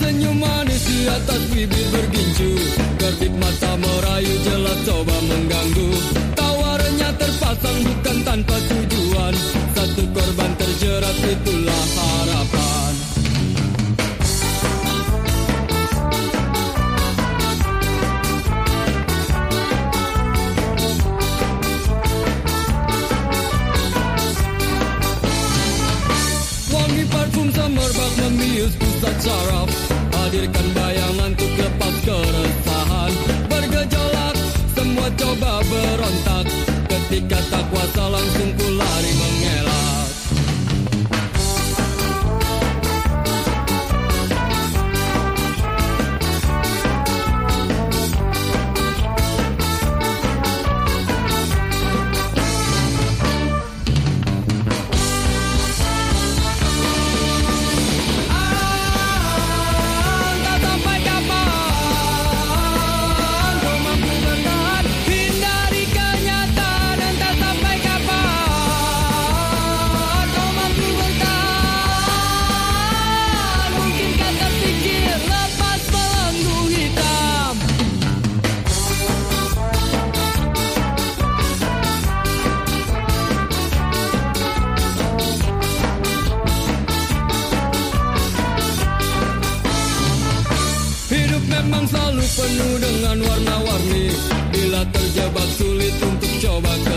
senyum manis di atas bibir bergincu. Kedip mata merayu jelas coba mengganggu. Tawarannya terpasang bukan tanpa tujuan. Satu korban terjerat itulah harapan. Wangi parfum semerbak membius pusat saraf Hadirkan bayangan untuk lepas keresahan. Bergejolak, semua coba berontak. Ketika tak kuasa langsung ku lari mengelak selalu penuh dengan warna-warni. Bila terjebak sulit untuk coba keluar